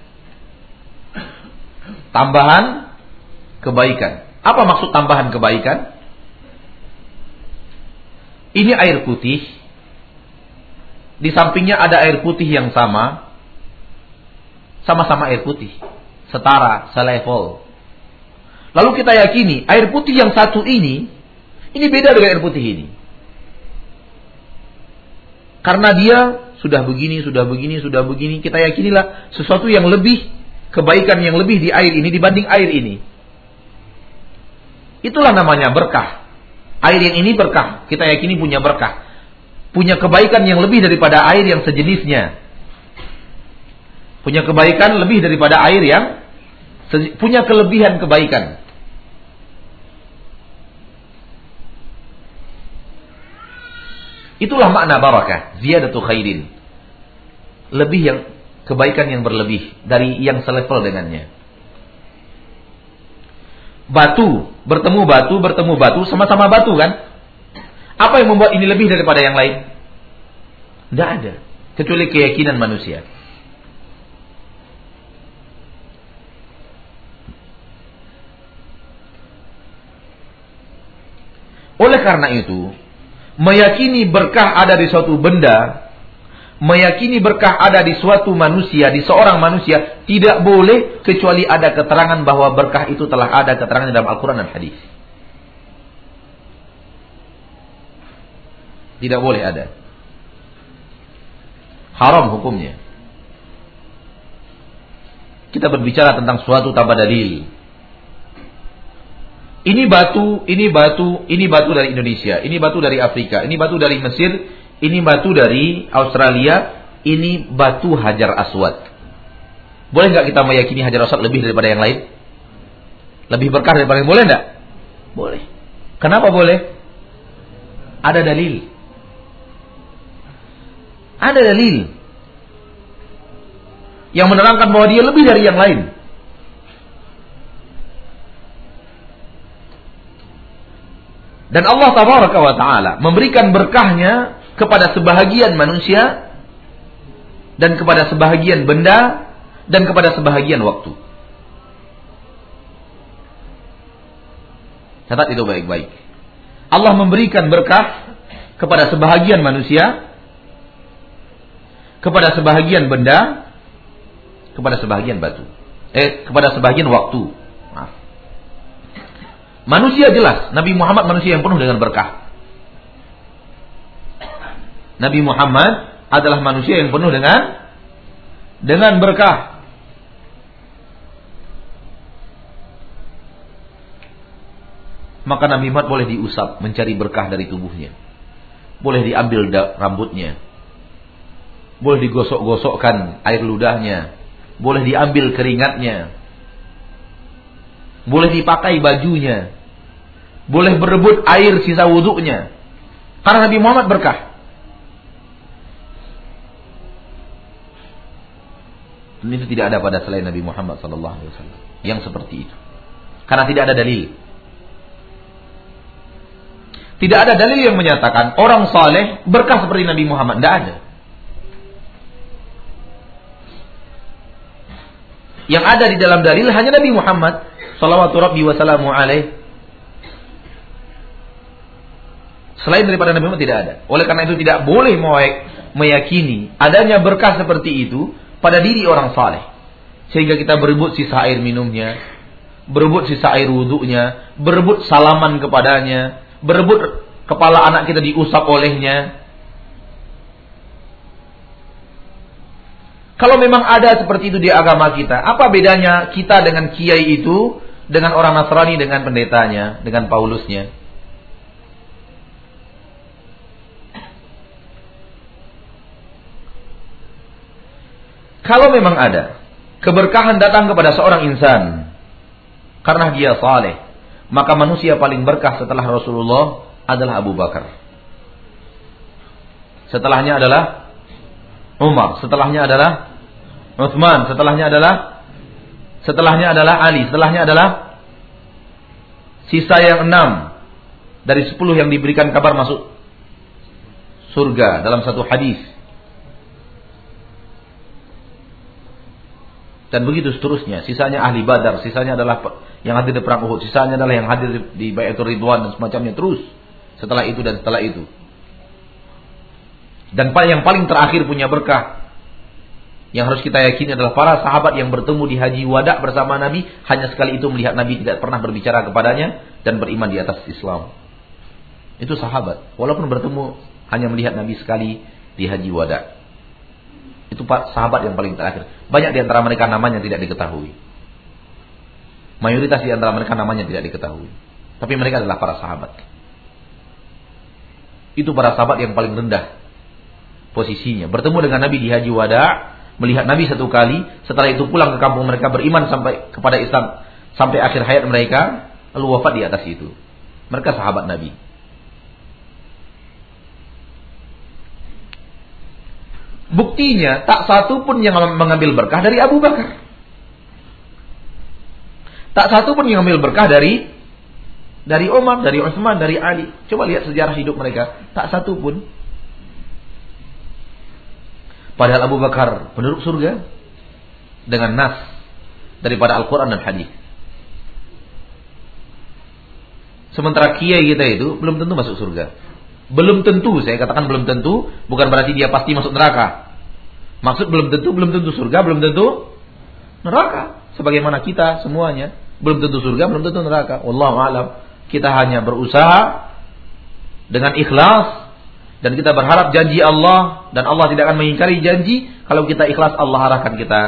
Tambahan kebaikan. Apa maksud tambahan kebaikan? Ini air putih. Di sampingnya ada air putih yang sama. Sama-sama air putih. Setara, selevel. Lalu kita yakini air putih yang satu ini, ini beda dengan air putih ini. Karena dia sudah begini, sudah begini, sudah begini, kita yakinilah sesuatu yang lebih, kebaikan yang lebih di air ini dibanding air ini. Itulah namanya berkah. Air yang ini berkah, kita yakini punya berkah. Punya kebaikan yang lebih daripada air yang sejenisnya. Punya kebaikan lebih daripada air yang punya kelebihan kebaikan. Itulah makna barakah, ziyadatu khairin. Lebih yang kebaikan yang berlebih dari yang selevel dengannya. Batu, bertemu batu, bertemu batu, sama-sama batu kan? Apa yang membuat ini lebih daripada yang lain? Tidak ada. Kecuali keyakinan manusia. Oleh karena itu, meyakini berkah ada di suatu benda, meyakini berkah ada di suatu manusia, di seorang manusia, tidak boleh kecuali ada keterangan bahwa berkah itu telah ada keterangan dalam Al-Quran dan Hadis. Tidak boleh ada. Haram hukumnya. Kita berbicara tentang suatu tanpa dalil. Ini batu, ini batu, ini batu dari Indonesia, ini batu dari Afrika, ini batu dari Mesir, ini batu dari Australia, ini batu Hajar Aswad. Boleh nggak kita meyakini Hajar Aswad lebih daripada yang lain? Lebih berkah daripada yang boleh nggak? Boleh. Kenapa boleh? Ada dalil. Ada dalil yang menerangkan bahwa dia lebih dari yang lain. Dan Allah tabaraka wa taala memberikan berkahnya kepada sebahagian manusia dan kepada sebahagian benda dan kepada sebahagian waktu. Catat itu baik-baik. Allah memberikan berkah kepada sebahagian manusia, kepada sebahagian benda, kepada sebahagian batu. Eh, kepada sebahagian waktu. Manusia jelas, Nabi Muhammad manusia yang penuh dengan berkah. Nabi Muhammad adalah manusia yang penuh dengan dengan berkah. Maka Nabi Muhammad boleh diusap mencari berkah dari tubuhnya. Boleh diambil rambutnya. Boleh digosok-gosokkan air ludahnya. Boleh diambil keringatnya boleh dipakai bajunya. Boleh berebut air sisa wudhunya. Karena Nabi Muhammad berkah. Dan itu tidak ada pada selain Nabi Muhammad sallallahu alaihi wasallam yang seperti itu. Karena tidak ada dalil. Tidak ada dalil yang menyatakan orang saleh berkah seperti Nabi Muhammad. Tidak ada. Yang ada di dalam dalil hanya Nabi Muhammad Salawatu Rabbi wa salamu alaih. Selain daripada Nabi Muhammad tidak ada. Oleh karena itu tidak boleh meyakini adanya berkah seperti itu pada diri orang saleh. Sehingga kita berebut sisa air minumnya, berebut sisa air wudhunya, berebut salaman kepadanya, berebut kepala anak kita diusap olehnya, Kalau memang ada seperti itu di agama kita, apa bedanya kita dengan kiai itu dengan orang Nasrani dengan pendetanya, dengan Paulusnya. Kalau memang ada keberkahan datang kepada seorang insan karena dia saleh, maka manusia paling berkah setelah Rasulullah adalah Abu Bakar. Setelahnya adalah Umar, setelahnya adalah Uthman, setelahnya adalah Setelahnya adalah Ali, setelahnya adalah Sisa yang enam dari sepuluh yang diberikan kabar masuk surga dalam satu hadis. Dan begitu seterusnya. Sisanya ahli badar. Sisanya adalah yang hadir di perang Uhud. Sisanya adalah yang hadir di Bayatul Ridwan dan semacamnya. Terus. Setelah itu dan setelah itu. Dan yang paling terakhir punya berkah. Yang harus kita yakini adalah para sahabat yang bertemu di haji wadah bersama Nabi. Hanya sekali itu melihat Nabi tidak pernah berbicara kepadanya. Dan beriman di atas Islam. Itu sahabat. Walaupun bertemu hanya melihat Nabi sekali di haji wadah. Itu sahabat yang paling terakhir. Banyak di antara mereka namanya tidak diketahui. Mayoritas di antara mereka namanya tidak diketahui. Tapi mereka adalah para sahabat. Itu para sahabat yang paling rendah posisinya. Bertemu dengan Nabi di Haji Wada, melihat Nabi satu kali, setelah itu pulang ke kampung mereka beriman sampai kepada Islam sampai akhir hayat mereka, lalu wafat di atas itu. Mereka sahabat Nabi. Buktinya tak satu pun yang mengambil berkah dari Abu Bakar. Tak satu pun yang mengambil berkah dari dari Umar, dari Utsman, dari Ali. Coba lihat sejarah hidup mereka. Tak satu pun. Padahal Abu Bakar penduduk surga dengan nas daripada Al-Quran dan hadis. Sementara kiai kita itu belum tentu masuk surga. Belum tentu, saya katakan belum tentu, bukan berarti dia pasti masuk neraka. Maksud belum tentu, belum tentu surga, belum tentu neraka. Sebagaimana kita semuanya, belum tentu surga, belum tentu neraka. Wallahu alam. Kita hanya berusaha dengan ikhlas dan kita berharap janji Allah dan Allah tidak akan mengingkari janji kalau kita ikhlas Allah arahkan kita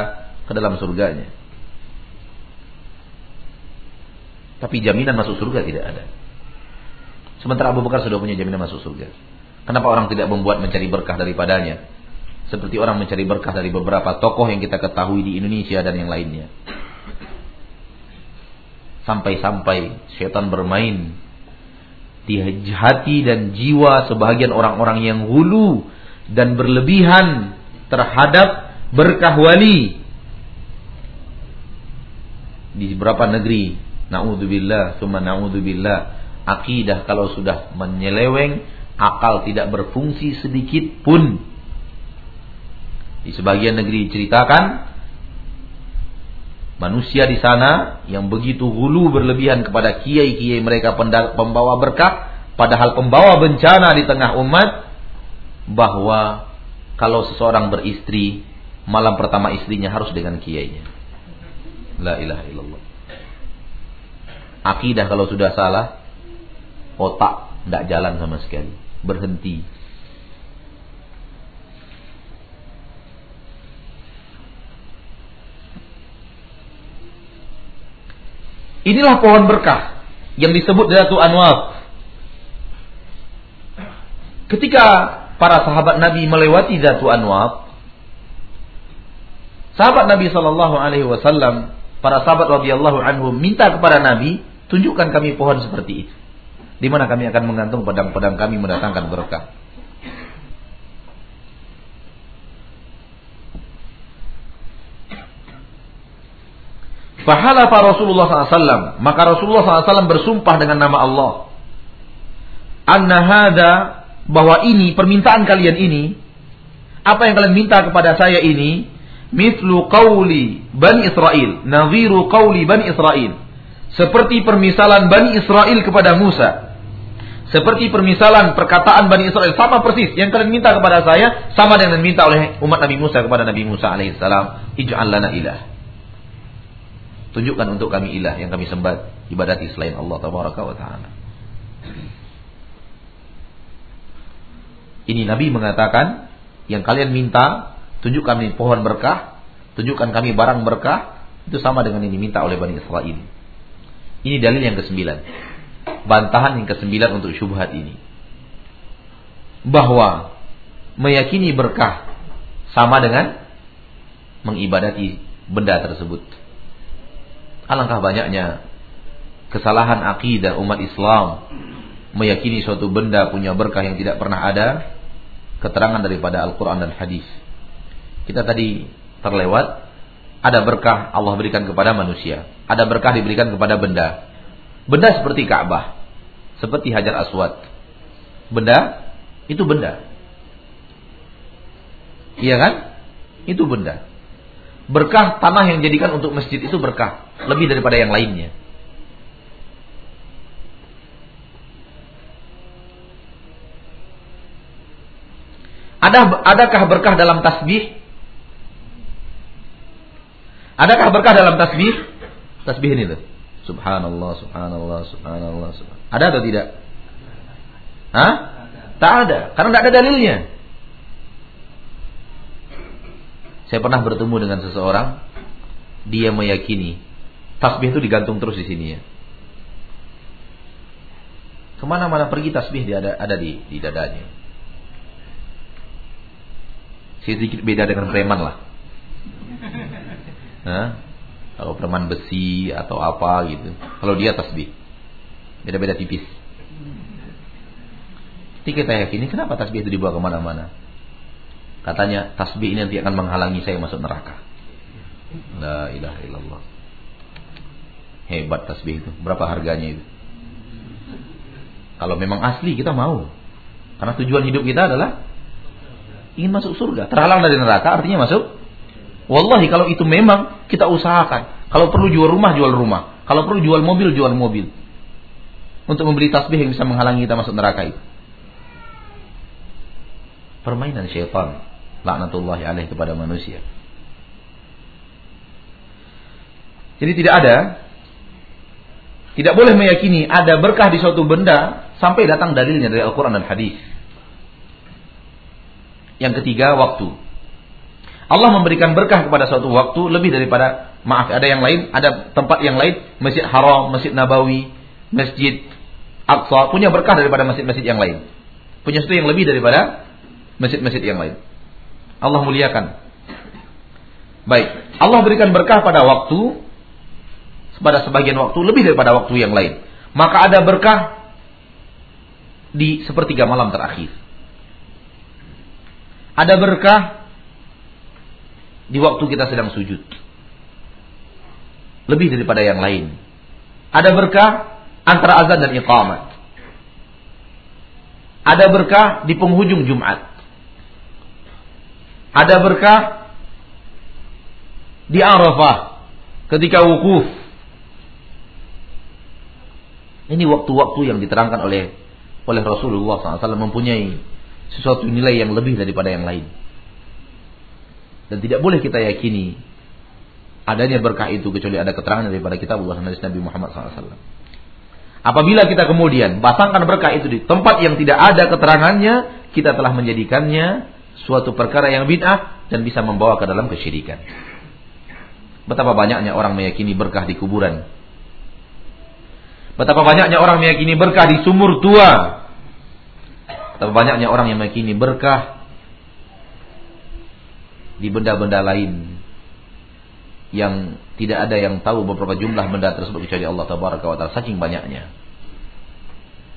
ke dalam surganya. Tapi jaminan masuk surga tidak ada. Sementara Abu Bakar sudah punya jaminan masuk surga. Kenapa orang tidak membuat mencari berkah daripadanya? Seperti orang mencari berkah dari beberapa tokoh yang kita ketahui di Indonesia dan yang lainnya. Sampai-sampai setan bermain di hati dan jiwa sebagian orang-orang yang hulu dan berlebihan terhadap berkah wali di beberapa negeri. Naudzubillah, summa naudzubillah akidah kalau sudah menyeleweng, akal tidak berfungsi sedikit pun. Di sebagian negeri diceritakan manusia di sana yang begitu hulu berlebihan kepada kiai-kiai mereka pembawa berkah, padahal pembawa bencana di tengah umat bahwa kalau seseorang beristri malam pertama istrinya harus dengan kiainya. La ilaha illallah. Akidah kalau sudah salah otak tidak jalan sama sekali, berhenti. Inilah pohon berkah yang disebut Datu Anwar. Ketika para sahabat Nabi melewati Datu Anwar, sahabat Nabi Shallallahu Alaihi Wasallam, para sahabat radhiyallahu anhu minta kepada Nabi, tunjukkan kami pohon seperti itu. Di mana kami akan menggantung pedang-pedang kami mendatangkan berkah. Fahala Rasulullah SAW. Maka Rasulullah SAW bersumpah dengan nama Allah. Anna hada bahwa ini permintaan kalian ini apa yang kalian minta kepada saya ini mithlu qawli Bani Israel nadhiru qawli Bani Israel seperti permisalan Bani Israel kepada Musa. Seperti permisalan perkataan Bani Israel sama persis yang kalian minta kepada saya sama dengan minta oleh umat Nabi Musa kepada Nabi Musa alaihissalam, ij'al lana ilah. Tunjukkan untuk kami ilah yang kami sembah ibadati selain Allah tabaraka wa taala. Ini Nabi mengatakan yang kalian minta tunjuk kami pohon berkah, tunjukkan kami barang berkah, itu sama dengan ini minta oleh Bani Israel. Ini dalil yang kesembilan. Bantahan yang kesembilan untuk syubhat ini. Bahwa meyakini berkah sama dengan mengibadati benda tersebut. Alangkah banyaknya kesalahan akidah umat Islam meyakini suatu benda punya berkah yang tidak pernah ada keterangan daripada Al-Quran dan Hadis. Kita tadi terlewat ada berkah Allah berikan kepada manusia. Ada berkah diberikan kepada benda. Benda seperti Ka'bah, seperti Hajar Aswad. Benda itu benda. Iya kan? Itu benda. Berkah tanah yang dijadikan untuk masjid itu berkah, lebih daripada yang lainnya. Ada adakah berkah dalam tasbih? Adakah berkah dalam tasbih? Tasbih ini tuh. Subhanallah, subhanallah, subhanallah, subhanallah. Ada atau tidak? Hah? Tak ada, karena tidak ada dalilnya. Saya pernah bertemu dengan seseorang, dia meyakini tasbih itu digantung terus di sini ya. Ke mana-mana pergi tasbih dia ada, ada di, di dadanya. Sedikit beda dengan preman lah. [laughs] Nah, kalau preman besi atau apa gitu. Kalau dia tasbih. Beda-beda tipis. Jadi kita yakini kenapa tasbih itu dibawa ke mana-mana. Katanya tasbih ini nanti akan menghalangi saya masuk neraka. La ilaha illallah. Hebat tasbih itu. Berapa harganya itu? Kalau memang asli kita mau. Karena tujuan hidup kita adalah ingin masuk surga. Terhalang dari neraka artinya masuk. Wallahi kalau itu memang kita usahakan. Kalau perlu jual rumah, jual rumah. Kalau perlu jual mobil, jual mobil. Untuk membeli tasbih yang bisa menghalangi kita masuk neraka itu. Permainan syaitan laknatullahi alaih kepada manusia. Jadi tidak ada tidak boleh meyakini ada berkah di suatu benda sampai datang dalilnya dari Al-Quran dan Hadis. Yang ketiga, waktu. Allah memberikan berkah kepada suatu waktu lebih daripada maaf ada yang lain, ada tempat yang lain, Masjid Haram, Masjid Nabawi, Masjid Aqsa punya berkah daripada masjid-masjid yang lain. Punya sesuatu yang lebih daripada masjid-masjid yang lain. Allah muliakan. Baik, Allah berikan berkah pada waktu pada sebagian waktu lebih daripada waktu yang lain. Maka ada berkah di sepertiga malam terakhir. Ada berkah di waktu kita sedang sujud. Lebih daripada yang lain. Ada berkah antara azan dan iqamat. Ada berkah di penghujung Jumat. Ada berkah di Arafah ketika wukuf. Ini waktu-waktu yang diterangkan oleh oleh Rasulullah SAW mempunyai sesuatu nilai yang lebih daripada yang lain. Dan tidak boleh kita yakini adanya berkah itu kecuali ada keterangan daripada kitab Allah dan Nabi Muhammad SAW. Apabila kita kemudian pasangkan berkah itu di tempat yang tidak ada keterangannya, kita telah menjadikannya suatu perkara yang bid'ah dan bisa membawa ke dalam kesyirikan. Betapa banyaknya orang meyakini berkah di kuburan. Betapa banyaknya orang meyakini berkah di sumur tua. Betapa banyaknya orang yang meyakini berkah di benda-benda lain yang tidak ada yang tahu beberapa jumlah benda tersebut kecuali Allah tabaraka wa taala saking banyaknya.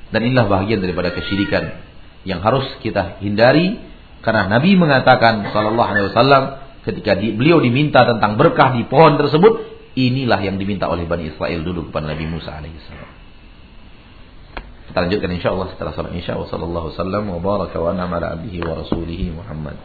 Dan inilah bagian daripada kesyirikan yang harus kita hindari karena Nabi mengatakan sallallahu alaihi wasallam ketika di, beliau diminta tentang berkah di pohon tersebut, inilah yang diminta oleh Bani Israel dulu kepada Nabi Musa alaihissalam. Kita lanjutkan insyaallah setelah salat isya wa sallallahu wasallam wa baraka wa ala abdihi wa rasulihi Muhammad.